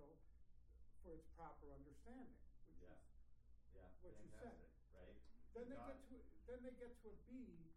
essential for its proper understanding, which yeah. is. Yeah. what Fantastic. you said. right? Then they Not- get to, then they get to a B,